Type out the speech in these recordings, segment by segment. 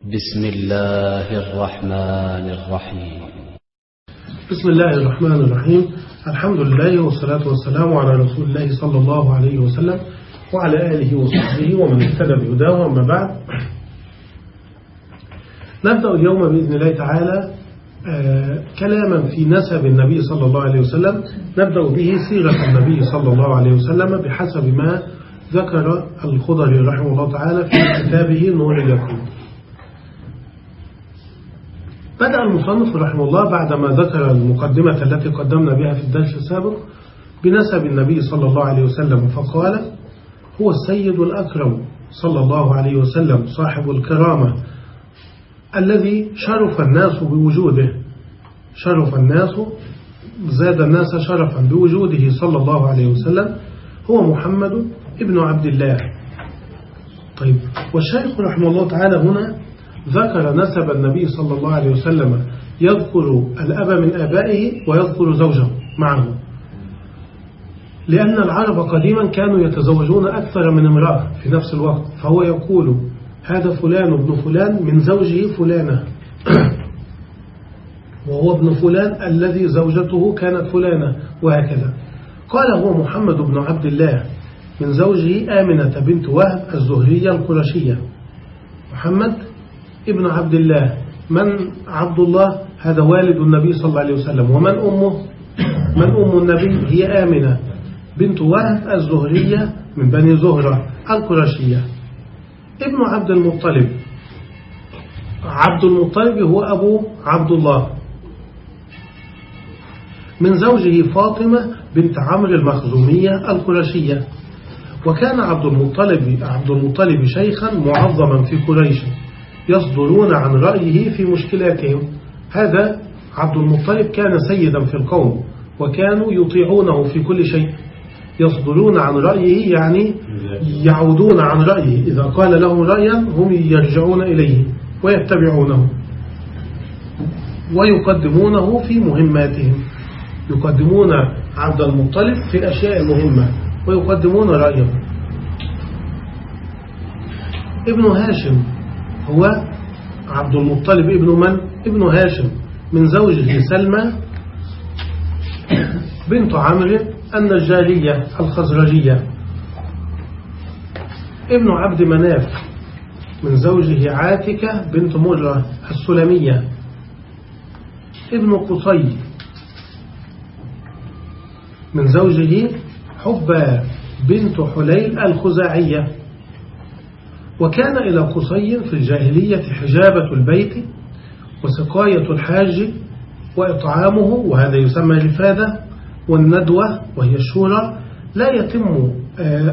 بسم الله الرحمن الرحيم. بسم الله الرحمن الرحيم. الحمد لله والصلاة والسلام على رسول الله صلى الله عليه وسلم وعلى آله وصحبه ومن اهتدى بهداه أما بعد. نبدأ اليوم بإذن الله تعالى آه كلاما في نسب النبي صلى الله عليه وسلم. نبدأ به سيرة النبي صلى الله عليه وسلم بحسب ما ذكر الخضري رحمه الله تعالى في كتابه نور اليقين. بدأ المصنف رحمه الله بعدما ذكر المقدمة التي قدمنا بها في الدرس السابق بنسب النبي صلى الله عليه وسلم فقال هو السيد الأكرم صلى الله عليه وسلم صاحب الكرامة الذي شرف الناس بوجوده. شرف الناس زاد الناس شرفا بوجوده صلى الله عليه وسلم. هو محمد ابن عبد الله. طيب والشيخ رحمه الله تعالى هنا ذكر نسب النبي صلى الله عليه وسلم يذكر الأب من آبائه ويذكر زوجه معه. لأن العرب قديما كانوا يتزوجون أكثر من امرأة في نفس الوقت. فهو يقول هذا فلان ابن فلان من زوجه فلانة. وهو ابن فلان الذي زوجته كانت فلانة. وهكذا. قال هو محمد بن عبد الله من زوجه آمنة بنت وهب الزهرية القرشية. محمد ابن عبد الله. من عبد الله؟ هذا والد النبي صلى الله عليه وسلم. ومن أمه؟ من أم النبي؟ هي آمنة. بنت وهب الزهرية من بني زهرة القرشية. ابن عبد المطلب. عبد المطلب هو أبو عبد الله. من زوجه فاطمة بنت عمرو المخزومية القرشية. وكان عبد المطلب عبد المطلب شيخا معظما في قريش. يصدرون عن رأيه في مشكلاتهم. هذا عبد المطلب كان سيدا في القوم وكانوا يطيعونه في كل شيء. يصدرون عن رأيه يعني يعودون عن رأيه. إذا قال لهم رأيا هم يرجعون إليه ويتبعونه ويقدمونه في مهماتهم. يقدمون عبد المطلب في الأشياء المهمة ويقدمون رأيه ابن هاشم هو عبد المطلب ابن من؟ ابن هاشم من زوجه سلمى بنت عمرو النجارية الخزرجية. ابن عبد مناف من زوجه عاتكة بنت مرة السلمية. ابن قصي من زوجه حبة بنت حليل الخزاعية. وكان إلى قصي في الجاهلية حجابة البيت وسقاية الحاج وإطعامه وهذا يسمى الإفادة والندوة وهي الشورى لا يتم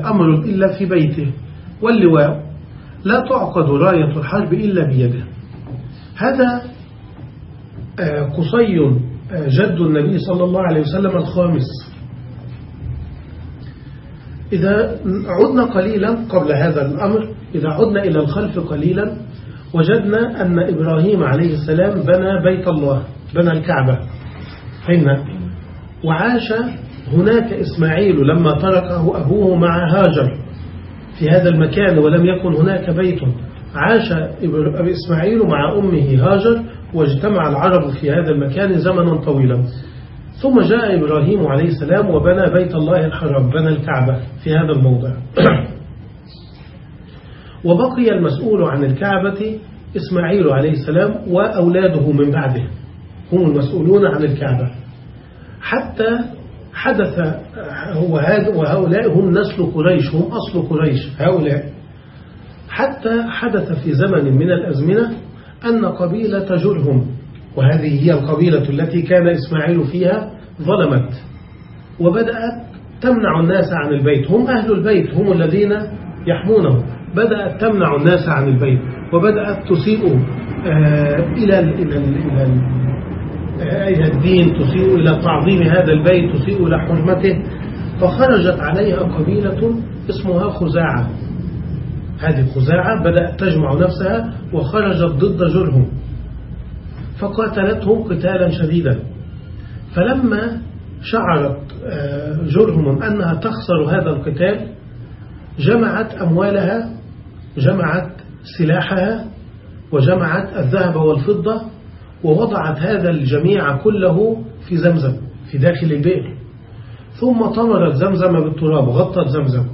أمر إلا في بيته. واللواء لا تعقد راية الحرب إلا بيده. هذا قصي جد النبي صلى الله عليه وسلم الخامس. إذا عدنا قليلا قبل هذا الأمر إذا عدنا إلى الخلف قليلا وجدنا أن إبراهيم عليه السلام بنى بيت الله بنى الكعبة. فهمنا؟ وعاش هناك إسماعيل لما تركه أبوه مع هاجر في هذا المكان ولم يكن هناك بيت. عاش إسماعيل مع أمه هاجر واجتمع العرب في هذا المكان زمنا طويلا. ثم جاء إبراهيم عليه السلام وبنى بيت الله الحرام بنى الكعبة في هذا الموضع. وبقي المسؤول عن الكعبة إسماعيل عليه السلام وأولاده من بعده. هم المسؤولون عن الكعبة. حتى حدث هو وهؤلاء هم نسل قريش هم أصل قريش هؤلاء. حتى حدث في زمن من الأزمنة أن قبيلة جرهم وهذه هي القبيلة التي كان إسماعيل فيها ظلمت. وبدأت تمنع الناس عن البيت. هم أهل البيت هم الذين يحمونه. بدأت تمنع الناس عن البيت وبدأت تسيء إلى إلى إلى الدين تسيء إلى تعظيم هذا البيت تسيء إلى حرمته. فخرجت عليها قبيلة اسمها خزاعة. هذه خزاعة بدأت تجمع نفسها وخرجت ضد جرهم فقاتلتهم قتالا شديدا. فلما شعرت جرهم أنها تخسر هذا القتال جمعت أموالها جمعت سلاحها وجمعت الذهب والفضة ووضعت هذا الجميع كله في زمزم في داخل البئر ثم طمرت زمزم بالتراب غطت زمزم.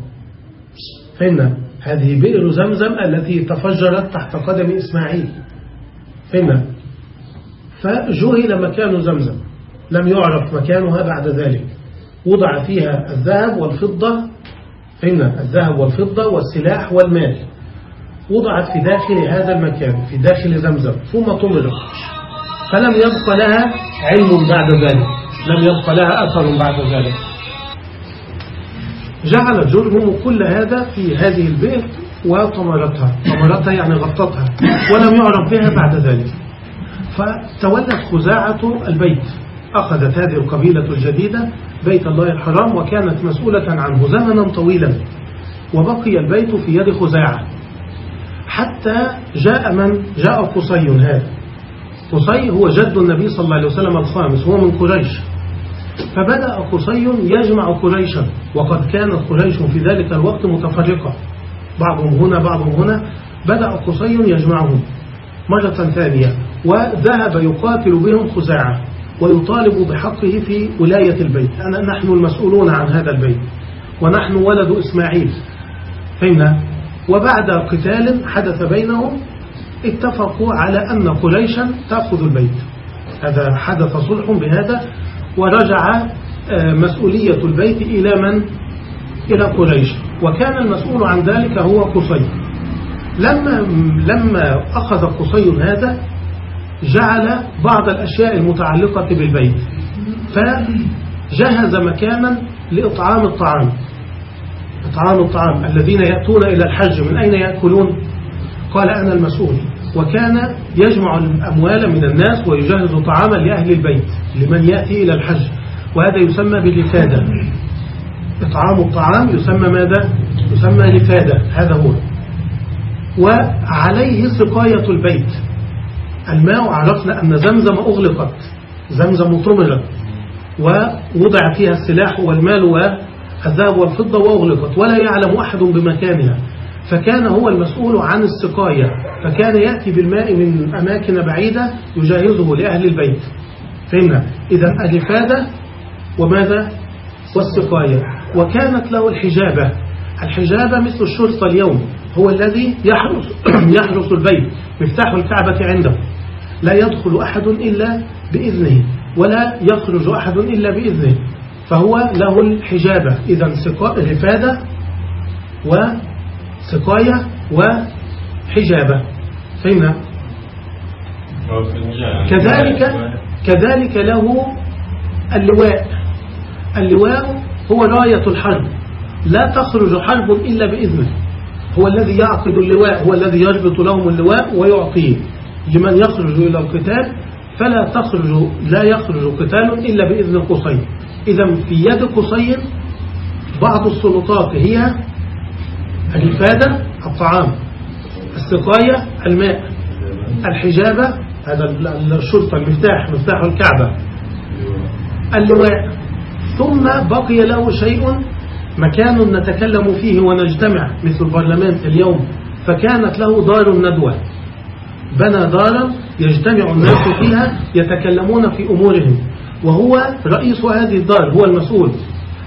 فهمنا هذه بئر زمزم التي تفجرت تحت قدم إسماعيل. فهمنا فجهل مكان زمزم. لم يعرف مكانها بعد ذلك. وضع فيها الذهب والفضة. فهمنا الذهب والفضة والسلاح والمال. وضعت في داخل هذا المكان في داخل زمزم ثم طمرت. فلم يبق لها علم بعد ذلك. لم يبق لها أثر بعد ذلك. جعل جرهم كل هذا في هذه البئر وطمرتها. طمرتها يعني غطتها ولم يعرف بها بعد ذلك. فتولت خزاعة البيت. أخذت هذه القبيلة الجديدة بيت الله الحرام وكانت مسؤولة عنه زمنا طويلا. وبقي البيت في يد خزاعة. حتى جاء من؟ جاء قصي هذا. قصي هو جد النبي صلى الله عليه وسلم الخامس هو من قريش. فبدأ قصي يجمع قريشا وقد كانت قريش في ذلك الوقت متفرقة. بعضهم هنا بعضهم هنا. بدأ قصي يجمعهم مرة ثانية وذهب يقاتل بهم خزاعة ويطالب بحقه في ولاية البيت. أنا نحن المسؤولون عن هذا البيت ونحن ولد إسماعيل. فهمنا؟ وبعد قتال حدث بينهم اتفقوا على أن قريشا تأخذ البيت. هذا حدث صلح بهذا ورجع آه، مسؤولية البيت إلى من؟ إلى قريش. وكان المسؤول عن ذلك هو قصي. لما, لما أخذ قصي هذا جعل بعض الأشياء المتعلقة بالبيت. فجهز مكانا لإطعام الطعام. إطعام الطعام الذين يأتون إلى الحج من أين يأكلون؟ قال أنا المسؤول. وكان يجمع الأموال من الناس ويجهز طعاما لأهل البيت لمن يأتي إلى الحج. وهذا يسمى باللفادة إطعام الطعام يسمى ماذا؟ يسمى لفادة هذا هو. وعليه سقاية البيت. الماء عرفنا أن زمزم أغلقت. زمزم طمرت. ووضع فيها السلاح والمال والذهب والفضة وأغلقت ولا يعلم أحد بمكانها. فكان هو المسؤول عن السقاية فكان يأتي بالماء من أماكن بعيدة يجهزه لأهل البيت. فهمنا؟ إذا الإفادة وماذا؟ والسقاية. وكانت له الحجابة. الحجابة مثل الشرطة اليوم. هو الذي يحرس, يحرس البيت. مفتاح الكعبة عنده. لا يدخل أحد إلا بإذنه ولا يخرج أحد إلا بإذنه. فهو له الحجابة. إذا الإفادة وسقاية وحجابة فهمنا؟ كذلك كذلك له اللواء. اللواء هو راية الحرب. لا تخرج حرب إلا بإذنه. هو الذي يعقد اللواء هو الذي يربط لهم اللواء ويعطيه. لمن يخرج إلى القتال فلا تخرج لا يخرج قتال إلا بإذن قصي إذا في يد قصي بعض السلطات هي الإفادة الطعام السقاية الماء الحجابة هذا الشرطة المفتاح مفتاح الكعبة اللواء ثم بقي له شيء مكان نتكلم فيه ونجتمع مثل البرلمان اليوم فكانت له دار الندوة. بنى دارا يجتمع الناس فيها يتكلمون في أمورهم. وهو رئيس هذه الدار هو المسؤول.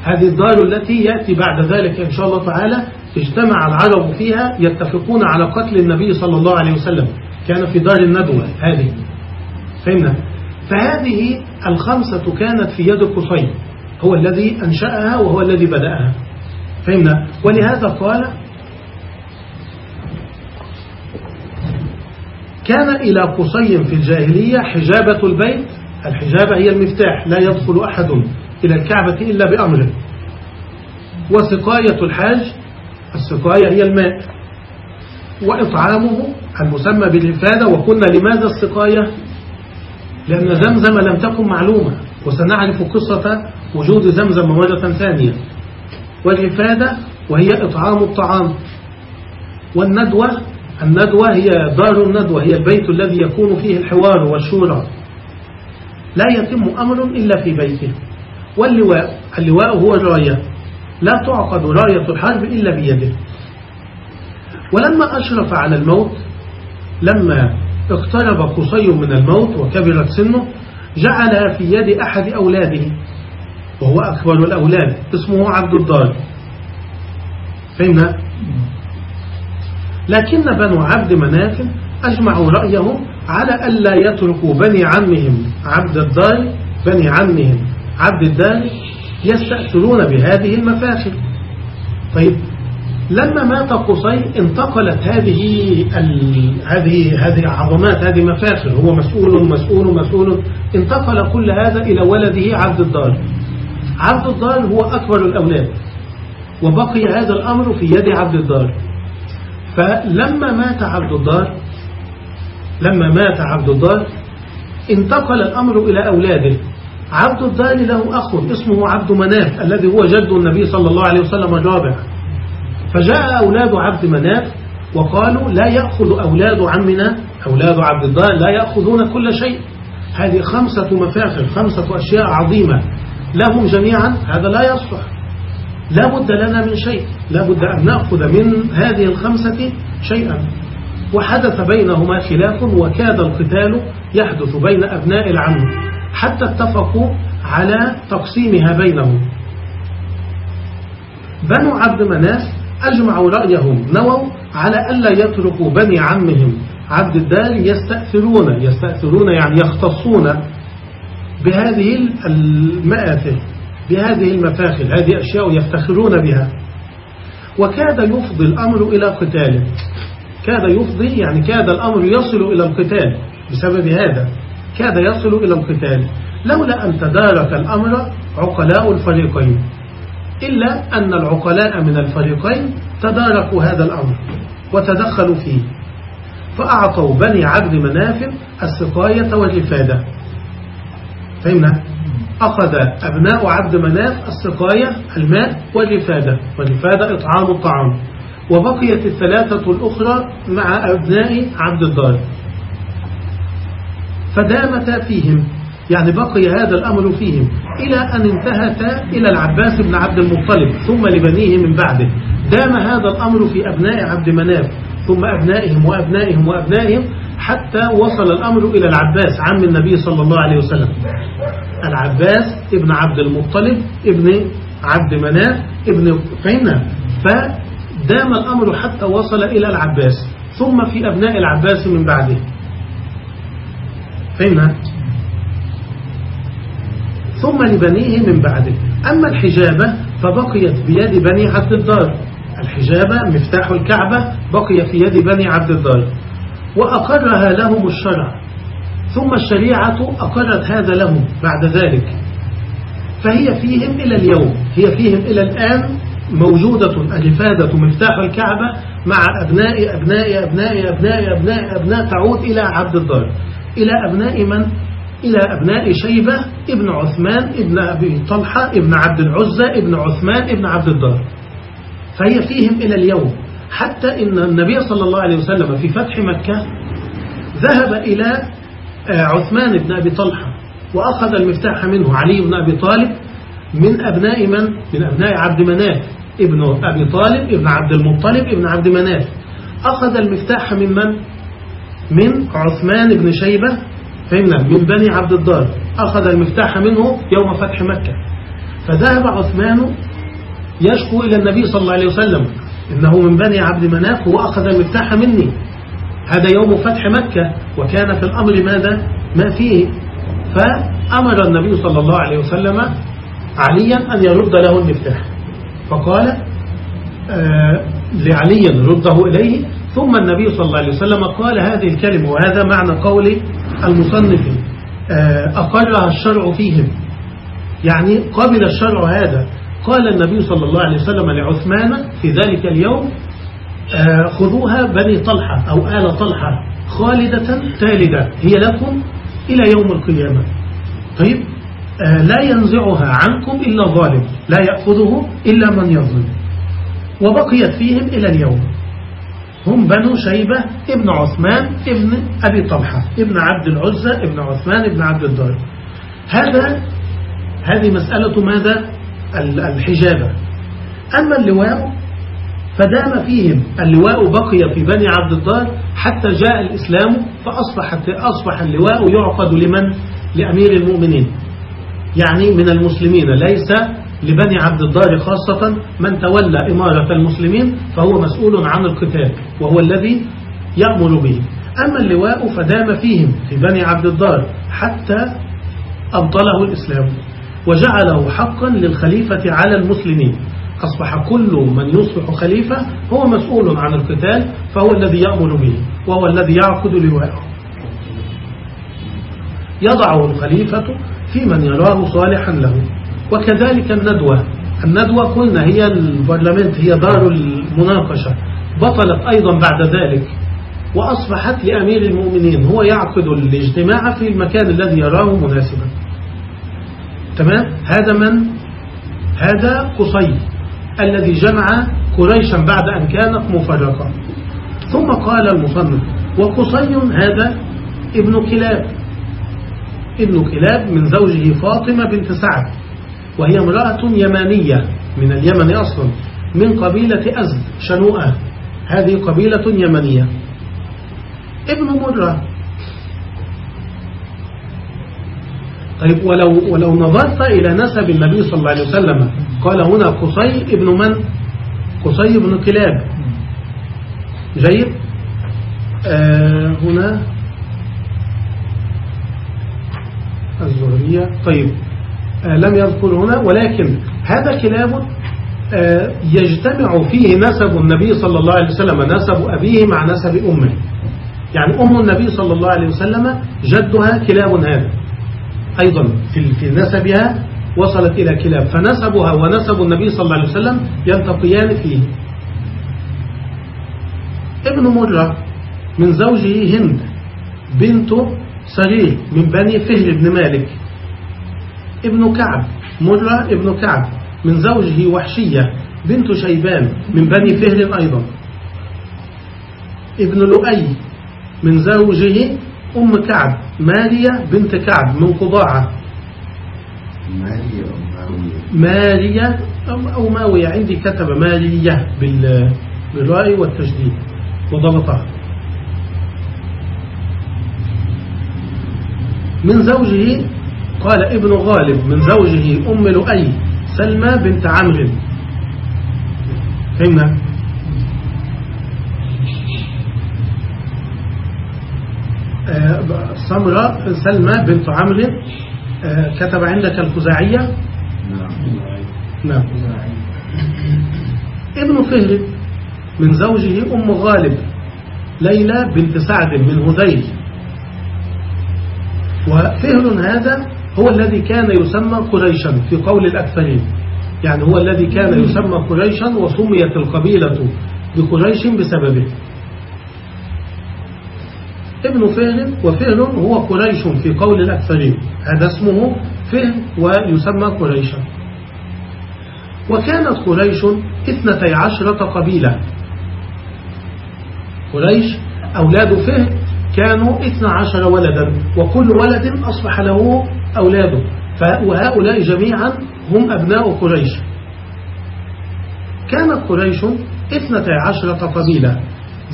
هذه الدار التي يأتي بعد ذلك إن شاء الله تعالى اجتمع العرب فيها يتفقون على قتل النبي صلى الله عليه وسلم. كان في دار الندوة هذه. فهمنا؟ فهذه الخمسة كانت في يد قصي. هو الذي أنشأها وهو الذي بدأها. فهمنا؟ ولهذا قال كان إلى قصي في الجاهلية حجابة البيت الحجابة هي المفتاح لا يدخل أحد إلى الكعبة إلا بأمره. وسقاية الحاج السقاية هي الماء. وإطعامه المسمى بالإفادة وقلنا لماذا السقاية؟ لأن زمزم لم تكن معلومة وسنعرف قصة وجود زمزم مرة ثانية. والإفادة وهي إطعام الطعام. والندوة الندوة هي دار الندوة هي البيت الذي يكون فيه الحوار والشورى. لا يتم أمر إلا في بيته. واللواء اللواء هو الراية. لا تعقد راية الحرب إلا بيده. ولما أشرف على الموت لما اقترب قصي من الموت وكبرت سنه جعل في يد أحد أولاده وهو أكبر الأولاد اسمه عبد الدار فهمنا لكن بنو عبد مناف أجمعوا رأيهم على ألا يتركوا بني عمهم عبد الدار بني عمهم عبد الدار يستأثرون بهذه المفاخر طيب لما مات قصي انتقلت هذه هذه هذه عظمات هذه مفاخر هو مسؤول مسؤول مسؤول انتقل كل هذا إلى ولده عبد الدار عبد الدار هو أكبر الأولاد وبقي هذا الأمر في يد عبد الدار فلما مات عبد الدار لما مات عبد الدار انتقل الأمر إلى أولاده. عبد الدار له أخ اسمه عبد مناف الذي هو جد النبي صلى الله عليه وسلم الرابع فجاء أولاد عبد مناف وقالوا لا يأخذ أولاد عمنا أولاد عبد الدار لا يأخذون كل شيء. هذه خمسة مفاخر خمسة أشياء عظيمة. لهم جميعا هذا لا يصلح. لا بد لنا من شيء لا بد أن نأخذ من هذه الخمسة شيئا. وحدث بينهما خلاف وكاد القتال يحدث بين أبناء العم حتى اتفقوا على تقسيمها بينهم. بنو عبد مناف أجمعوا رأيهم نووا على ألا يتركوا بني عمهم. عبد الدار يستأثرون يستأثرون يعني يختصون بهذه المآثر بهذه المفاخر هذه أشياء يفتخرون بها. وكاد يفضي الأمر إلى قتال كاد يفضي يعني كاد الأمر يصل إلى القتال بسبب هذا. كاد يصل إلى القتال. لولا أن تدارك الأمر عقلاء الفريقين. إلا أن العقلاء من الفريقين تداركوا هذا الأمر وتدخلوا فيه. فأعطوا بني عبد مناف السقاية والرفادة فهمنا؟ أخذ أبناء عبد مناف السقاية الماء والرفادة والرفادة إطعام الطعام. وبقيت الثلاثة الأخرى مع أبناء عبد الدار فدامتا فيهم يعني بقي هذا الأمر فيهم إلى أن انتهتا إلى العباس بن عبد المطلب ثم لبنيه من بعده. دام هذا الأمر في أبناء عبد مناف ثم أبنائهم وأبنائهم وأبنائهم حتى وصل الأمر إلى العباس عم النبي صلى الله عليه وسلم. العباس ابن عبد المطلب ابن عبد مناف ابن فهمنا فدام الأمر حتى وصل إلى العباس ثم في أبناء العباس من بعده. فهمنا؟ ثم لبنيه من بعده. أما الحجابة فبقيت بيد بني عبد الدار الحجابة مفتاح الكعبة بقي في يد بني عبد الدار وأقرها لهم الشرع. ثم الشريعة أقرت هذا لهم بعد ذلك. فهي فيهم إلى اليوم. هي فيهم إلى الآن موجودة الإفادة مفتاح الكعبة مع أبناء أبناء أبناء أبناء أبناء أبناء تعود إلى عبد الدار إلى أبناء من؟ إلى أبناء شيبة ابن عثمان ابن أبي طلحة ابن عبد العزة ابن عثمان ابن عبد الدار فهي فيهم إلى اليوم. حتى إن النبي صلى الله عليه وسلم في فتح مكة ذهب إلى آه، عثمان بن أبي طلحة وأخذ المفتاح منه. علي بن أبي طالب من أبناء من؟ من أبناء عبد مناف. ابن أبي طالب ابن عبد المطلب ابن عبد مناف. أخذ المفتاح من من؟ من عثمان بن شيبة. فهمنا؟ من بني عبد الدار. أخذ المفتاح منه يوم فتح مكة. فذهب عثمان يشكو إلى النبي صلى الله عليه وسلم. إنه من بني عبد مناف هو أخذ المفتاح مني. هذا يوم فتح مكة. وكان في الأمر ماذا؟ ما فيه. فأمر النبي صلى الله عليه وسلم عليا أن يرد له المفتاح. فقال آه لعلي رده إليه. ثم النبي صلى الله عليه وسلم قال هذه الكلمة وهذا معنى قول المصنف آه أقرها الشرع فيهم. يعني قبل الشرع هذا قال النبي صلى الله عليه وسلم لعثمان في ذلك اليوم آه، خذوها بني طلحة أو آل طلحة خالدة تالدة هي لكم إلى يوم القيامة. طيب لا ينزعها عنكم إلا ظالم لا يأخذه إلا من يظلم. وبقيت فيهم إلى اليوم. هم بنو شيبة ابن عثمان ابن أبي طلحة ابن عبد العزة ابن عثمان ابن عبد الدار. هذا هذه مسألة ماذا؟ الحجابة. أما اللواء فدام فيهم. اللواء بقي في بني عبد الدار حتى جاء الإسلام فأصبح أصبح اللواء يعقد لمن؟ لأمير المؤمنين. يعني من المسلمين ليس لبني عبد الدار خاصة من تولى إمارة المسلمين فهو مسؤول عن القتال وهو الذي يأمر به. أما اللواء فدام فيهم في بني عبد الدار حتى أبطله الإسلام وجعله حقا للخليفة على المسلمين. أصبح كل من يصبح خليفة هو مسؤول عن القتال فهو الذي يأمر به وهو الذي يعقد لواءه. يضعه الخليفة في من يراه صالحا له. وكذلك الندوة. الندوة قلنا هي البرلمنت هي دار المناقشة. بطلت أيضا بعد ذلك. وأصبحت لأمير المؤمنين هو يعقد الاجتماع في المكان الذي يراه مناسبا. تمام؟ هذا من؟ هذا قصي الذي جمع قريشا بعد أن كانت مفرقة. ثم قال المصنف وقصي هذا ابن كلاب. ابن كلاب من زوجه فاطمة بنت سعد وهي امرأة يمانية من اليمن أصلا من قبيلة أزد شنوءة. هذه قبيلة يمنية. ابن مرة. طيب ولو, ولو نظرت إلى نسب النبي صلى الله عليه وسلم قال هنا قصي ابن من؟ قصي ابن كلاب. جيد؟ آه هنا. الزهرية. طيب آه لم يذكر هنا ولكن هذا كلاب آه يجتمع فيه نسب النبي صلى الله عليه وسلم نسب أبيه مع نسب أمه. يعني أم النبي صلى الله عليه وسلم جدها كلاب هذا. أيضا في نسبها وصلت إلى كلاب. فنسبها ونسب النبي صلى الله عليه وسلم يلتقيان فيه. ابن مرة من زوجه هند بنت صغير من بني فهر بن مالك. ابن كعب مرة ابن كعب من زوجه وحشية بنت شيبان من بني فهر أيضا. ابن لؤي من زوجه أم كعب ماريا بنت كعب من قضاعة. ماريا أو ماوية؟ عندي كتب ماريا بالرأي والتجديد وضبطها. من زوجه قال ابن غالب من زوجه أم لؤي سلمى بنت عمرو. فهمنا؟ سمرة سلمى بنت عمرو كتب عندك الخزاعية؟ نعم. نعم. ابن فهر من زوجه أم غالب ليلى بنت سعد من هذيل وفهر هذا هو الذي كان يسمى قريشا في قول الأكثرين. يعني هو الذي كان يسمى قريشا وسميت القبيلة بقريش بسببه. ابن فهر وفهر هو قريش في قول الأكثرين. هذا اسمه فهر ويسمى قريشا. وكانت قريش اثنتي عشرة قبيلة. قريش أولاد فهر كانوا اثنى عشر ولدا وكل ولد أصبح له أولاده وهؤلاء جميعا هم أبناء قريش. كانت قريش اثنتي عشرة قبيلة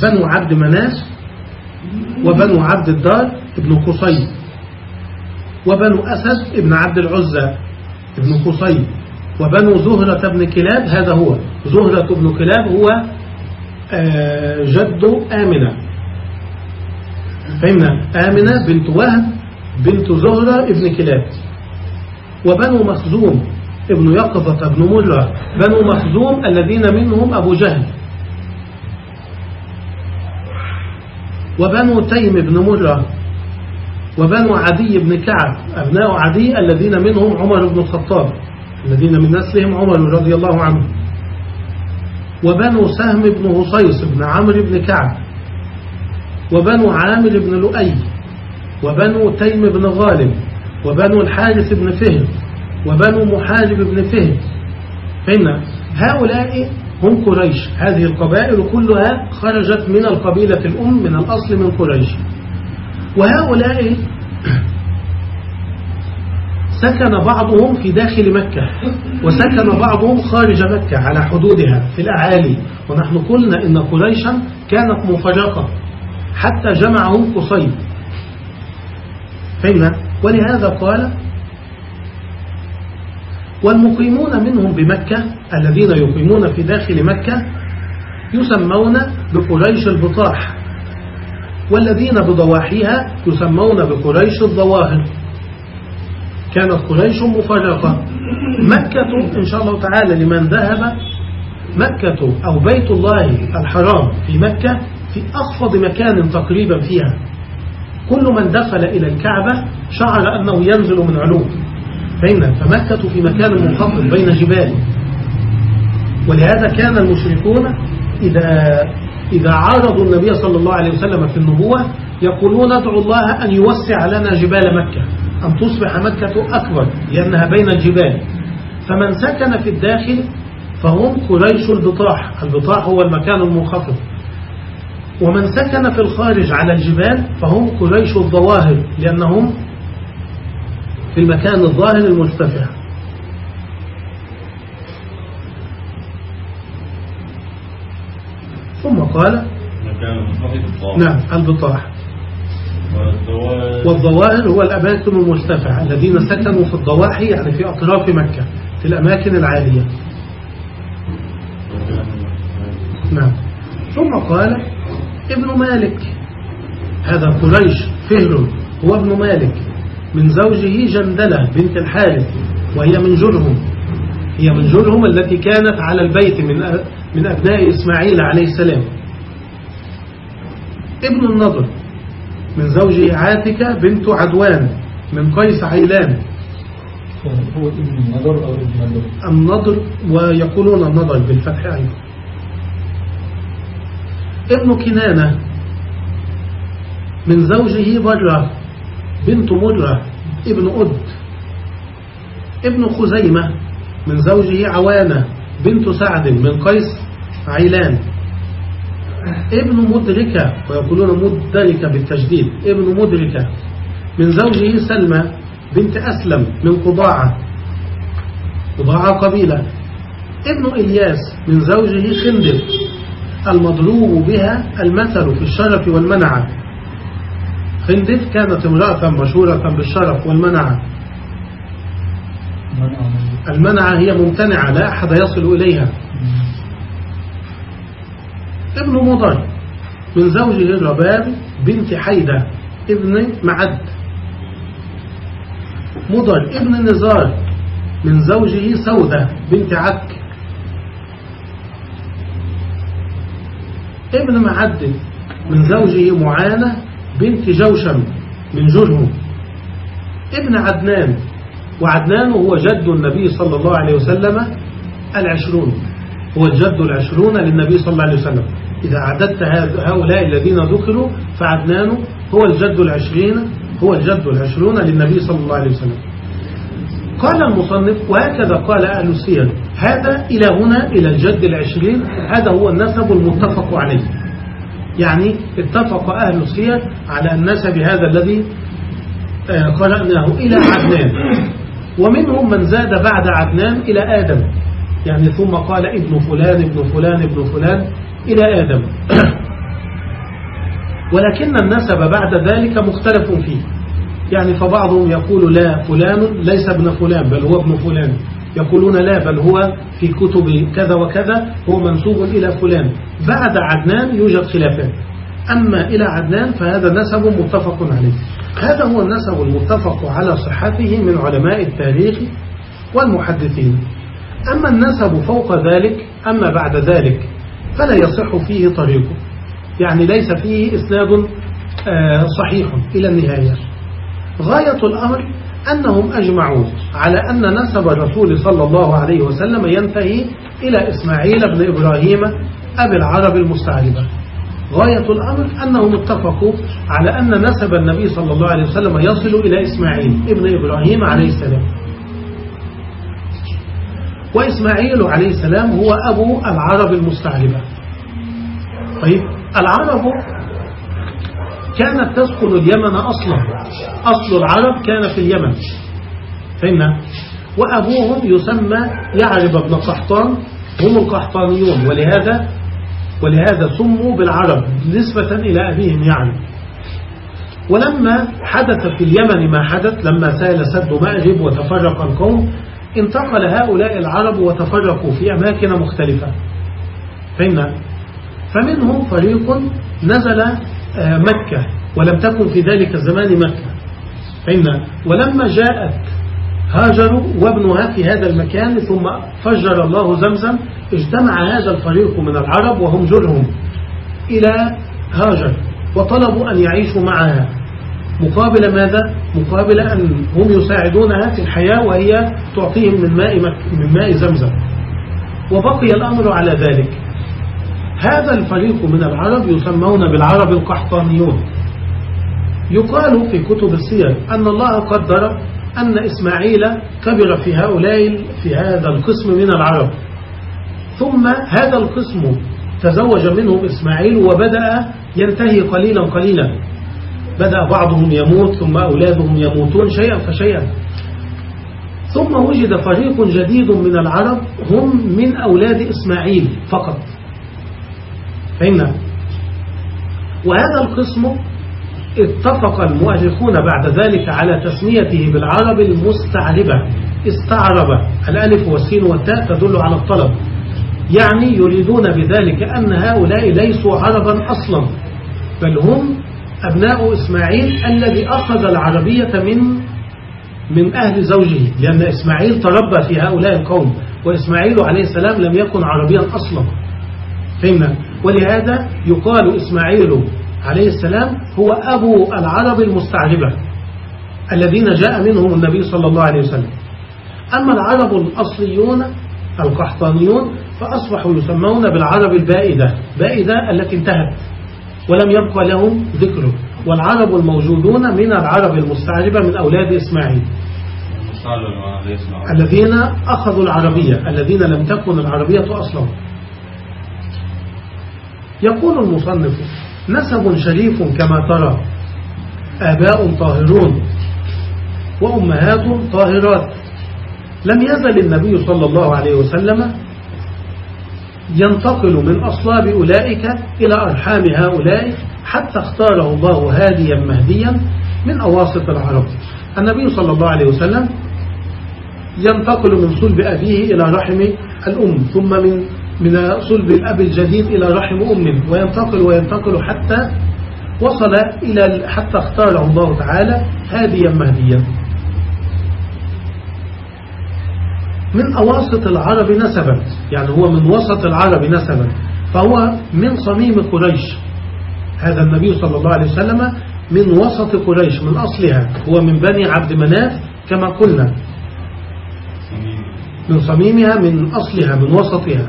بنو عبد مناس وبنو عبد الدار ابن قصي وبنو أسد ابن عبد العزة ابن قصي وبنو زهرة ابن كلاب هذا هو. زهرة ابن كلاب هو جد آمنة. فهمنا آمنة بنت وهب بنت زهرة ابن كلاب. وبنو مخزوم ابن يقظة ابن مرة بنو مخزوم الذين منهم أبو جهل. وبنو تيم بن مرة وبنو عدي بن كعب أبناء عدي الذين منهم عمر بن الخطاب. الذين من نسلهم عمر رضي الله عنه. وبنو سهم بن هصيص بن عمرو بن كعب. وبنو عامر بن لؤي وبنو تيم بن غالب وبنو الحارث بن فهد وبنو محارب بن فهد. فهمنا هؤلاء هم قريش. هذه القبائل كلها خرجت من القبيلة الأم من الأصل من قريش. وهؤلاء سكن بعضهم في داخل مكة وسكن بعضهم خارج مكة على حدودها في الأعالي. ونحن قلنا إن قريشا كانت مفرقة حتى جمعهم قصي فهمنا؟ ولهذا قال والمقيمون منهم بمكة الذين يقيمون في داخل مكة يسمون بقريش البطاح والذين بضواحيها يسمون بقريش الظواهر. كانت قريش مفرقة. مكة إن شاء الله تعالى لمن ذهب مكة أو بيت الله الحرام في مكة في أخفض مكان تقريبا فيها. كل من دخل إلى الكعبة شعر أنه ينزل من علوم فإن فمكة في مكان منخفض بين جبال ولهذا كان المشركون إذا إذا عارضوا النبي صلى الله عليه وسلم في النبوة يقولون ادعوا الله أن يوسع لنا جبال مكة أن تصبح مكة أكبر لأنها بين الجبال. فمن سكن في الداخل فهم قريش البطاح. البطاح هو المكان المنخفض. ومن سكن في الخارج على الجبال فهم قريش الظواهر لأنهم في المكان الظاهر المرتفع. ثم قال نعم البطاح. والظواهر. هو الأماكن المرتفعة الذين سكنوا في الضواحي يعني في أطراف مكة في الأماكن العالية. نعم. ثم قال ابن مالك. هذا قريش فهر هو ابن مالك. من زوجه جندلة بنت الحارث وهي من جرهم. هي من جرهم التي كانت على البيت من من أبناء إسماعيل عليه السلام. ابن النضر. من زوجه عاتكة بنت عدوان من قيس عيلان هو ابن النضر أو ابن النضر؟ النضر ويقولون النضر بالفتح أيضا. ابن كنانة من زوجه برة بنت مرة ابن أد. ابن خزيمة من زوجه عوانة بنت سعد من قيس عيلان. ابن مدركة ويقولون مدركة بالتجديد. ابن مدركة من زوجه سلمى بنت أسلم من قضاعة قضاعة قبيلة. ابن إلياس من زوجه خندر المضروب بها المثل في الشرف والمنعة خندف كانت امرأة مشهورة بالشرف والمنعة المنعة هي ممتنعة لا أحد يصل إليها. ابن مضر من زوجه الرباب بنت حيدة ابن معد. مضر ابن نزار من زوجه سودة بنت عك. ابن معد من زوجه معانة بنت جوشم من جرهم ابن عدنان وعدنان هو جد النبي صلى الله عليه وسلم العشرون. هو الجد العشرون للنبي صلى الله عليه وسلم. إذا عددت هؤلاء الذين ذكروا فعدنان هو الجد العشرين هو الجد العشرون للنبي صلى الله عليه وسلم. قال المصنف وهكذا قال أهل السير هذا إلى هنا إلى الجد العشرين هذا هو النسب المتفق عليه. يعني اتفق أهل السير على النسب هذا الذي قرأناه إلى عدنان. ومنهم من زاد بعد عدنان إلى آدم. يعني ثم قال ابن فلان ابن فلان ابن فلان إلى آدم. ولكن النسب بعد ذلك مختلف فيه. يعني فبعضهم يقول لا فلان ليس ابن فلان بل هو ابن فلان. يقولون لا بل هو في كتب كذا وكذا هو منسوب إلى فلان. بعد عدنان يوجد خلافات أما إلى عدنان فهذا نسب متفق عليه. هذا هو النسب المتفق على صحته من علماء التاريخ والمحدثين. أما النسب فوق ذلك أما بعد ذلك فلا يصح فيه طريقه. يعني ليس فيه إسناد صحيح إلى النهاية. غاية الأمر أنهم أجمعوا على أن نسب الرسول صلى الله عليه وسلم ينتهي إلى إسماعيل بن إبراهيم أبي العرب المستعربة. غاية الأمر أنهم اتفقوا على أن نسب النبي صلى الله عليه وسلم يصل إلى إسماعيل ابن إبراهيم عليه السلام. وإسماعيل عليه السلام هو أبو العرب المستعربة. طيب العرب كانت تسكن اليمن أصلا. أصل العرب كان في اليمن. فهمنا وأبوهم يسمى يعرب بن قحطان. هم القحطانيون. ولهذا ولهذا سموا بالعرب نسبة إلى أبيهم يعني. ولما حدث في اليمن ما حدث لما سأل سد مأرب وتفرق القوم انتقل هؤلاء العرب وتفرقوا في أماكن مختلفة. فهمنا فمنهم فريق نزل مكة ولم تكن في ذلك الزمان مكة. فهمنا ولما جاءت هاجر وابنها في هذا المكان ثم فجر الله زمزم اجتمع هذا الفريق من العرب وهم جرهم إلى هاجر وطلبوا أن يعيشوا معها. مقابل ماذا؟ مقابل أن هم يساعدونها في الحياة وهي تعطيهم من ماء, من ماء زمزم. وبقي الأمر على ذلك. هذا الفريق من العرب يسمون بالعرب القحطانيون. يقال في كتب السير أن الله قدر أن إسماعيل كبر في هؤلاء في هذا القسم من العرب. ثم هذا القسم تزوج منهم إسماعيل وبدأ ينتهي قليلا قليلا. بدأ بعضهم يموت ثم أولادهم يموتون شيئا فشيئا. ثم وجد فريق جديد من العرب هم من أولاد إسماعيل فقط. فهمنا وهذا القسم اتفق المؤرخون بعد ذلك على تسميته بالعرب المستعربة استعرب الألف والسين والتاء تدل على الطلب. يعني يريدون بذلك أن هؤلاء ليسوا عربا أصلا بل هم أبناء إسماعيل الذي أخذ العربية من من أهل زوجه لأن إسماعيل تربى في هؤلاء القوم وإسماعيل عليه السلام لم يكن عربيا أصلا. فهمنا ولهذا يقال إسماعيل عليه السلام هو أبو العرب المستعربة الذين جاء منهم النبي صلى الله عليه وسلم. أما العرب الأصليون القحطانيون فأصبحوا يسمون بالعرب البائدة بائدة التي انتهت ولم يبقى لهم ذكره والعرب الموجودون من العرب المستعربة من أولاد إسماعيل. الذين أخذوا العربية الذين لم تكن العربية أصلا. يقول المصنف نسب شريف كما ترى آباء طاهرون وأمهات طاهرات. لم يزل النبي صلى الله عليه وسلم ينتقل من أصلاب أولئك إلى أرحام هؤلاء حتى اختاره الله هاديا مهديا من أواسط العرب. النبي صلى الله عليه وسلم ينتقل من صلب أبيه إلى رحم الأم ثم من من صلب الأب الجديد إلى رحم أم وينتقل وينتقل حتى وصل إلى حتى اختاره الله تعالى هاديا مهديا. من أواسط العرب نسبا يعني هو من وسط العرب نسبا فهو من صميم قريش. هذا النبي صلى الله عليه وسلم من وسط قريش من أصلها هو من بني عبد مناف كما قلنا. من صميمها من أصلها من وسطها.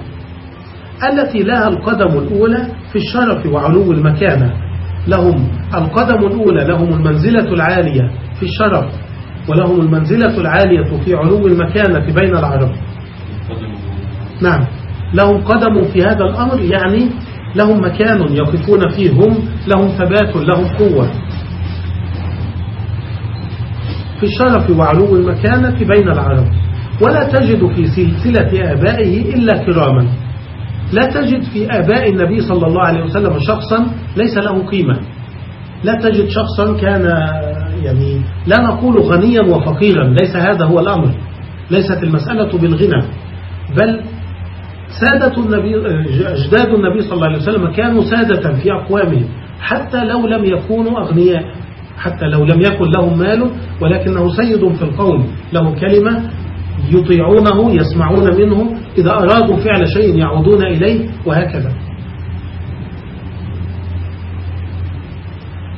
التي لها القدم الأولى في الشرف وعلو المكانة. لهم القدم الأولى لهم المنزلة العالية في الشرف ولهم المنزلة العالية في علو المكانة بين العرب. نعم. لهم قدم في هذا الأمر يعني لهم مكان يقفون فيه هم لهم ثبات لهم قوة. في الشرف وعلو المكانة بين العرب. ولا تجد في سلسلة آبائه إلا كراما. لا تجد في آباء النبي صلى الله عليه وسلم شخصا ليس له قيمة. لا تجد شخصا كان يعني لا نقول غنيا وفقيرا ليس هذا هو الأمر. ليست المسألة بالغنى. بل سادة النبي أجداد النبي صلى الله عليه وسلم كانوا سادة في أقوامهم حتى لو لم يكونوا أغنياء حتى لو لم يكن لهم مال ولكنه سيد في القوم له كلمة يطيعونه يسمعون منه إذا أرادوا فعل شيء يعودون إليه وهكذا.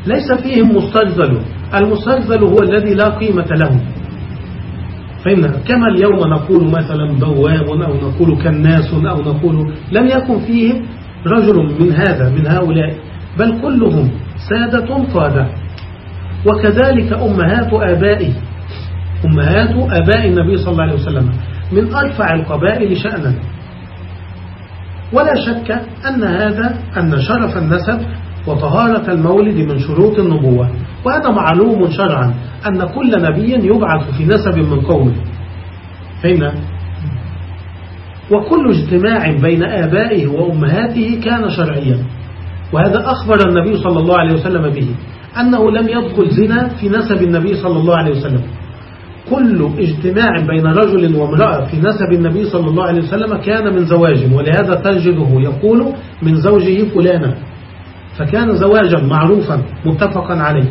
ليس فيهم مسترذل المسترذل هو الذي لا قيمة له. فإن كما اليوم نقول مثلا بواب أو نقول كناس أو نقول لم يكن فيهم رجل من هذا من هؤلاء. بل كلهم سادة قادة. وكذلك أمهات آبائه أمهات آباء النبي صلى الله عليه وسلم من أرفع القبائل شأنا. ولا شك أن هذا أن شرف النسب وطهارة المولد من شروط النبوة وهذا معلوم شرعا أن كل نبي يبعث في نسب من قومه. فهمنا وكل اجتماع بين آبائه وأمهاته كان شرعيا. وهذا أخبر النبي صلى الله عليه وسلم به أنه لم يدخل زنا في نسب النبي صلى الله عليه وسلم. كل اجتماع بين رجل وامرأة في نسب النبي صلى الله عليه وسلم كان من زواج ولهذا تجده يقول من زوجه فلانا. فكان زواجا معروفا متفقا عليه.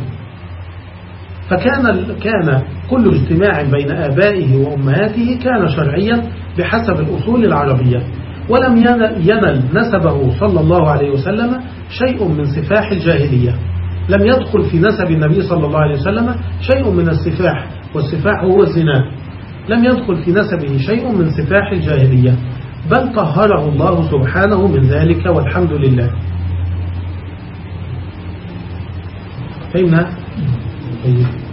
فكان كان كل اجتماع بين آبائه وأمهاته كان شرعيا بحسب الأصول العربية. ولم ينل نسبه صلى الله عليه وسلم شيء من سفاح الجاهلية. لم يدخل في نسب النبي صلى الله عليه وسلم شيء من السفاح. والسفاح هو الزنا. لم يدخل في نسبه شيء من سفاح الجاهلية بل طهره الله سبحانه من ذلك والحمد لله. فهمنا؟ طيب.